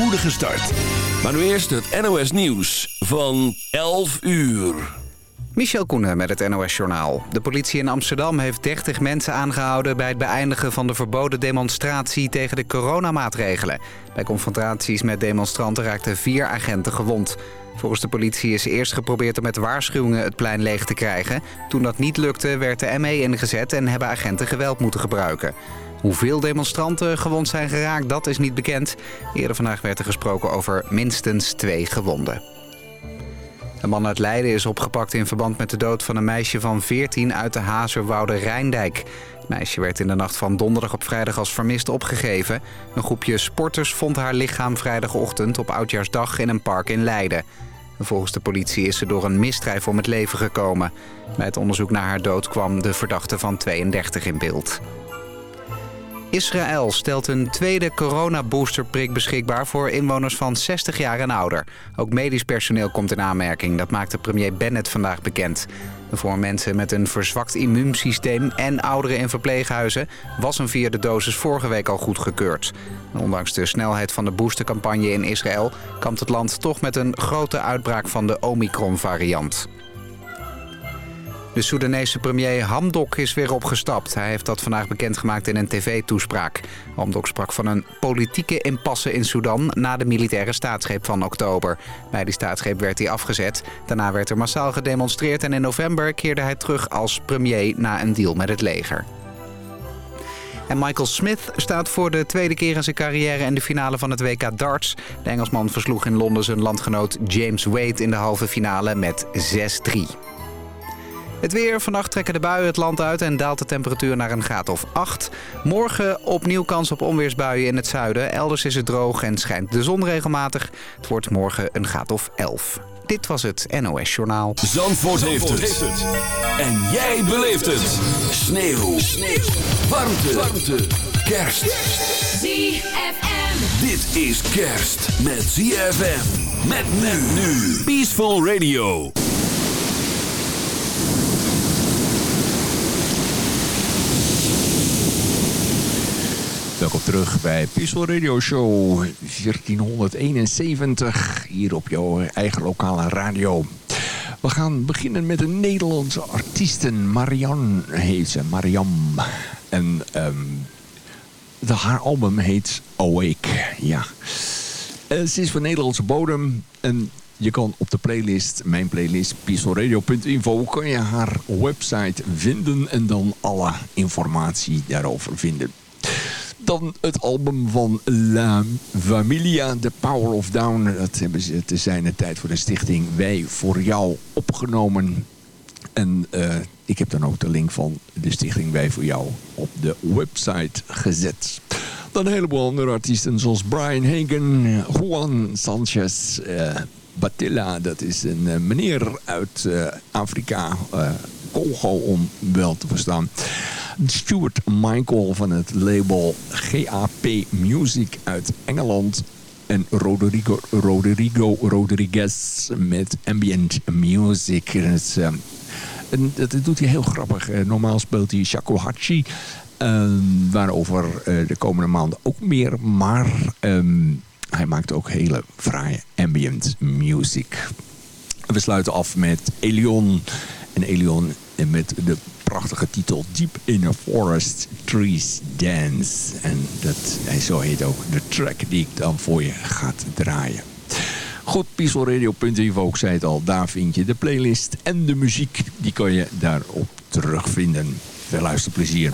spoedige start. Maar nu eerst het NOS Nieuws van 11 uur. Michel Koenen met het NOS-journaal. De politie in Amsterdam heeft 30 mensen aangehouden... bij het beëindigen van de verboden demonstratie tegen de coronamaatregelen. Bij confrontaties met demonstranten raakten vier agenten gewond. Volgens de politie is eerst geprobeerd om met waarschuwingen het plein leeg te krijgen. Toen dat niet lukte werd de ME ingezet en hebben agenten geweld moeten gebruiken. Hoeveel demonstranten gewond zijn geraakt, dat is niet bekend. Eerder vandaag werd er gesproken over minstens twee gewonden. Een man uit Leiden is opgepakt in verband met de dood van een meisje van 14 uit de Hazerwoude Rijndijk. Het meisje werd in de nacht van donderdag op vrijdag als vermist opgegeven. Een groepje sporters vond haar lichaam vrijdagochtend op Oudjaarsdag in een park in Leiden. Volgens de politie is ze door een misdrijf om het leven gekomen. Bij het onderzoek naar haar dood kwam de verdachte van 32 in beeld. Israël stelt een tweede coronaboosterprik beschikbaar voor inwoners van 60 jaar en ouder. Ook medisch personeel komt in aanmerking, dat maakte premier Bennett vandaag bekend. Voor mensen met een verzwakt immuunsysteem en ouderen in verpleeghuizen was een vierde dosis vorige week al goedgekeurd. Ondanks de snelheid van de boostercampagne in Israël kampt het land toch met een grote uitbraak van de Omicron-variant. De Soedanese premier Hamdok is weer opgestapt. Hij heeft dat vandaag bekendgemaakt in een tv-toespraak. Hamdok sprak van een politieke impasse in Sudan na de militaire staatsgreep van oktober. Bij die staatsgreep werd hij afgezet. Daarna werd er massaal gedemonstreerd en in november keerde hij terug als premier na een deal met het leger. En Michael Smith staat voor de tweede keer in zijn carrière in de finale van het WK darts. De Engelsman versloeg in Londen zijn landgenoot James Wade in de halve finale met 6-3. Het weer. Vannacht trekken de buien het land uit en daalt de temperatuur naar een graad of 8. Morgen opnieuw kans op onweersbuien in het zuiden. Elders is het droog en schijnt de zon regelmatig. Het wordt morgen een graad of 11. Dit was het NOS Journaal. Zandvoort, heeft, het. En jij beleeft het. Sneeuw. Sneeuw. Warmte. Warmte. Kerst. ZFM. Dit is kerst met ZFM. Met men nu. Peaceful Radio. Terug bij Peaceful Radio Show 1471 hier op jouw eigen lokale radio. We gaan beginnen met een Nederlandse artiesten. Marianne heet ze, Mariam. En um, de, haar album heet Awake. Ja. Uh, ze is van Nederlandse bodem en je kan op de playlist, mijn playlist, peacefulradio.info, kan je haar website vinden en dan alle informatie daarover vinden. Dan het album van La Familia, The Power of Down. Dat hebben ze te zijn de tijd voor de stichting Wij voor Jou opgenomen. En uh, ik heb dan ook de link van de stichting Wij voor Jou op de website gezet. Dan een heleboel andere artiesten zoals Brian Hagen, Juan Sanchez, uh, Batilla. Dat is een uh, meneer uit Afrika, Congo om wel te verstaan. Stuart Michael van het label GAP Music uit Engeland. En Rodrigo, Rodrigo Rodriguez met ambient music. Dat, uh, en dat doet hij heel grappig. Uh, normaal speelt hij shakuhachi. Uh, waarover uh, de komende maanden ook meer. Maar um, hij maakt ook hele fraaie ambient music. We sluiten af met Elion. En Elion met de prachtige titel Deep in a Forest Trees Dance. En dat, en zo heet ook de track die ik dan voor je gaat draaien. Goed, pieselradio.info, ik zei het al, daar vind je de playlist en de muziek. Die kan je daarop terugvinden. Veel luisterplezier.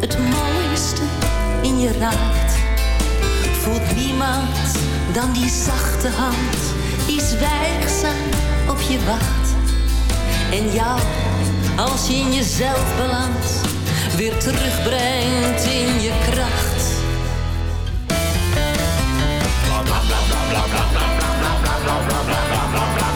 het mooiste in je raakt. Voelt niemand dan die zachte hand die zwijgzaam op je wacht. En jou, als je in jezelf belandt, weer terugbrengt in je kracht. Bla bla bla bla bla bla bla bla bla bla bla bla bla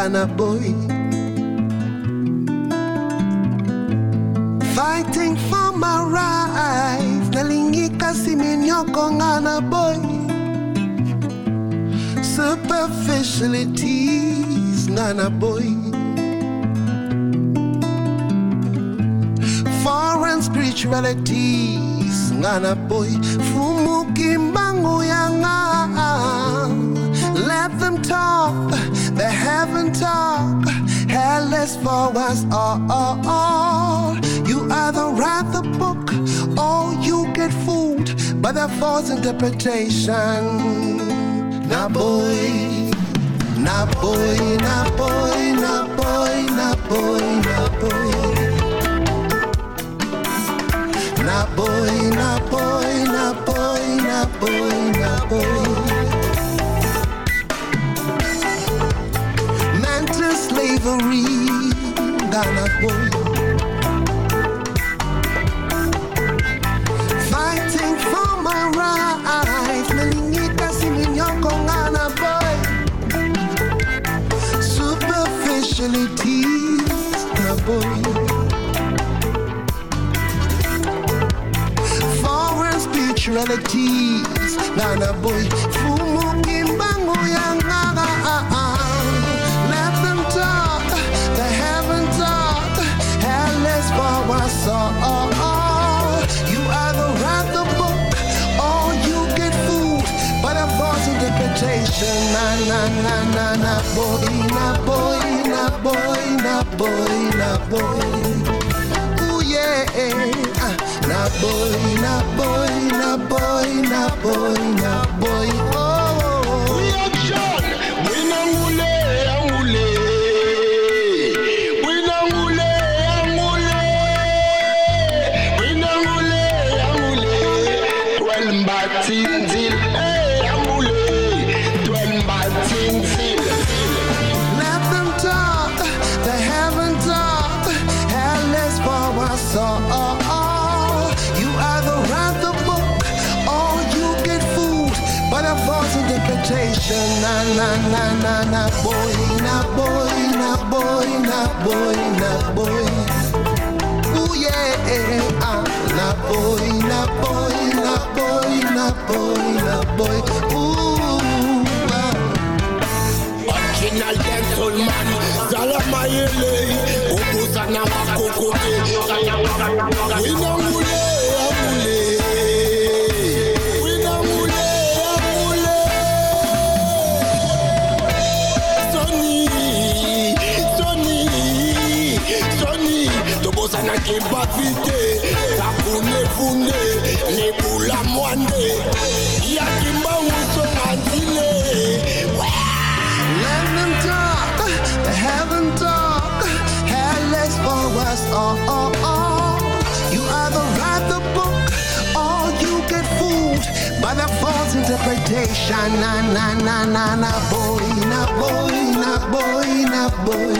Ghana boy. Fighting for my rights, nalingika siminyoko Ghana boy. Superficialities, Ghana boy. Foreign spiritualities, Ghana boy. Fumuki mbangu yanga. Let them talk, they haven't talked. Hell is for us all. You either write the book or you get fooled by the false interpretation. Now boy, now boy, now boy, now boy, now boy, now boy. Now boy, now boy, now boy, now boy, now boy. Slavery, Ghana boy. Fighting for my rights, nalingita siminyoko Ghana boy. Superficialities, Ghana boy. foreign spiritualities. Nana boy, Na na na na na boy, na boy, na boy, na boy, na boy. Ooh yeah, ah, na boy, na boy, na boy, na boy, na boy. Oh, Na na na na boy, na boy, na boy, na boy, na boy. Ooh yeah, ah, na boy, na boy, na boy, na boy, na boy. Ooh. ah. Original gentleman. Salamayele. Obusana makokote. Winangule, angule. Let them talk, Tapouné, founé, les boules à moindé. Y'a talk, heaven talk, for us all. You either write the book or you get fooled by the false interpretation. Na, na, na, na, na, boy, na, boy, na, boy, na, boy.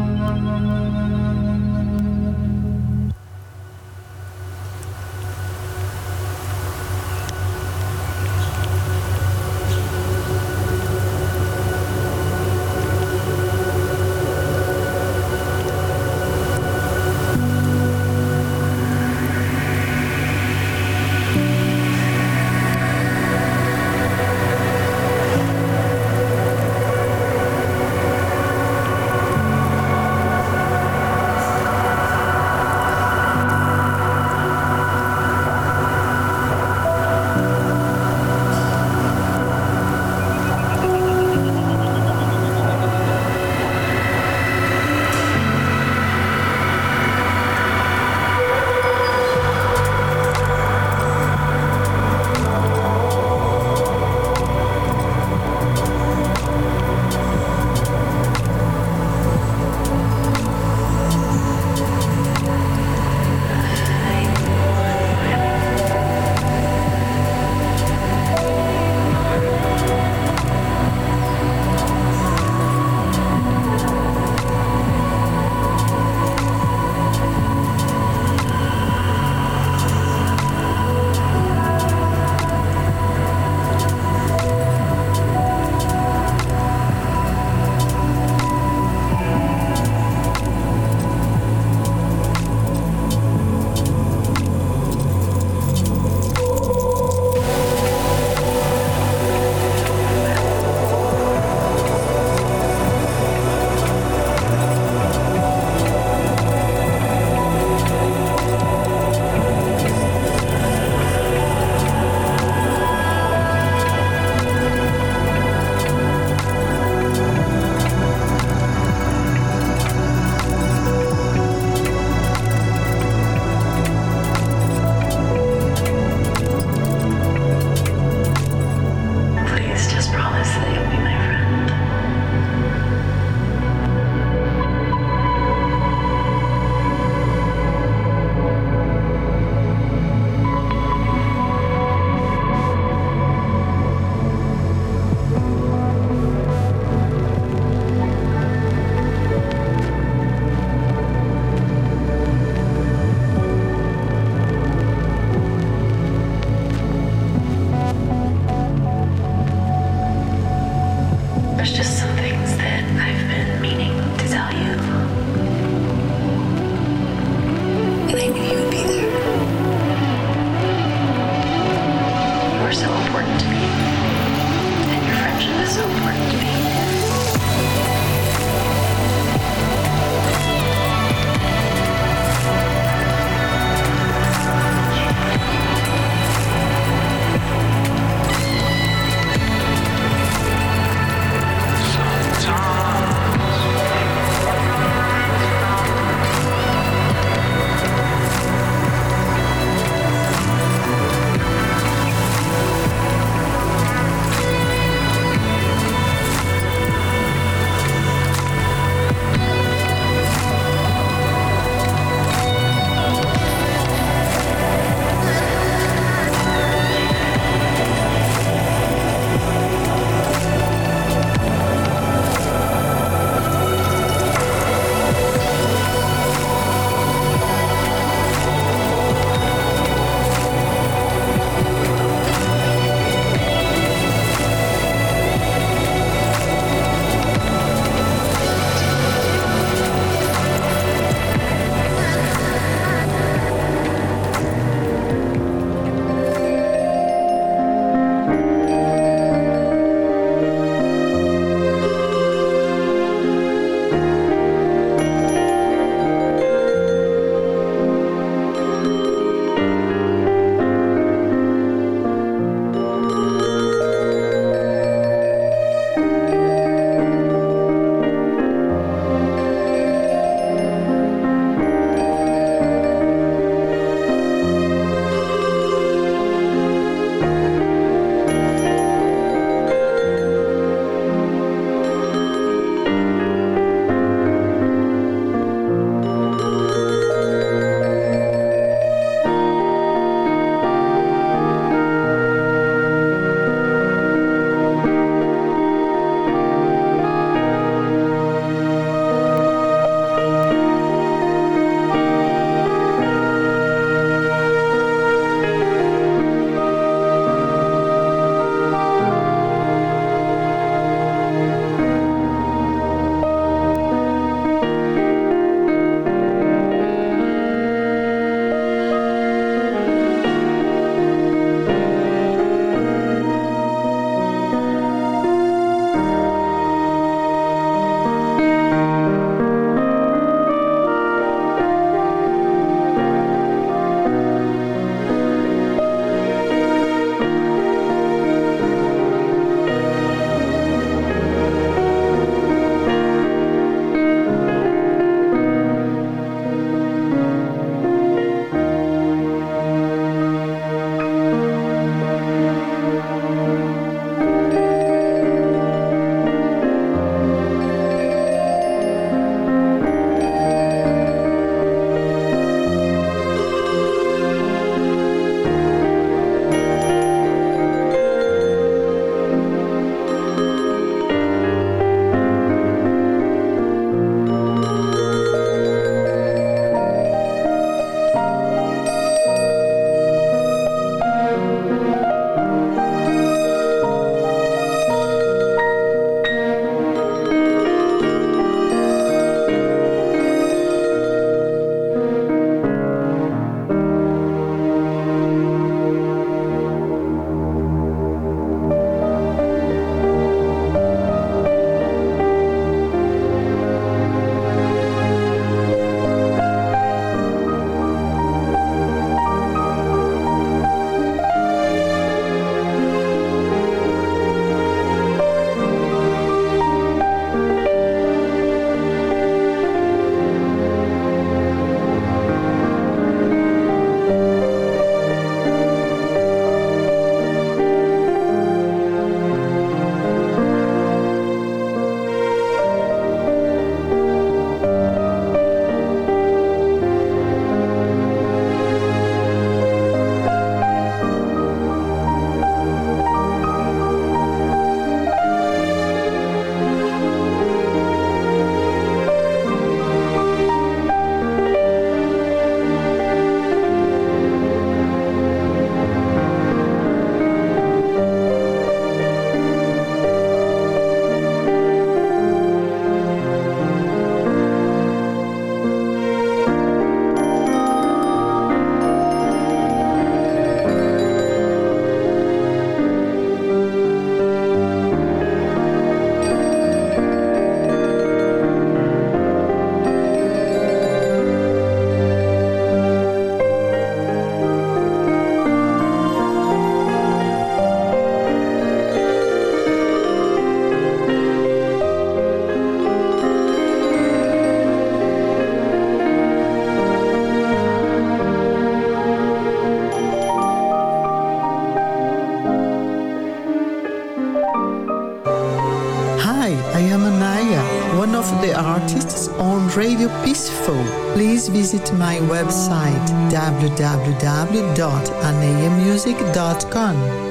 visit my website www.anayamusic.com.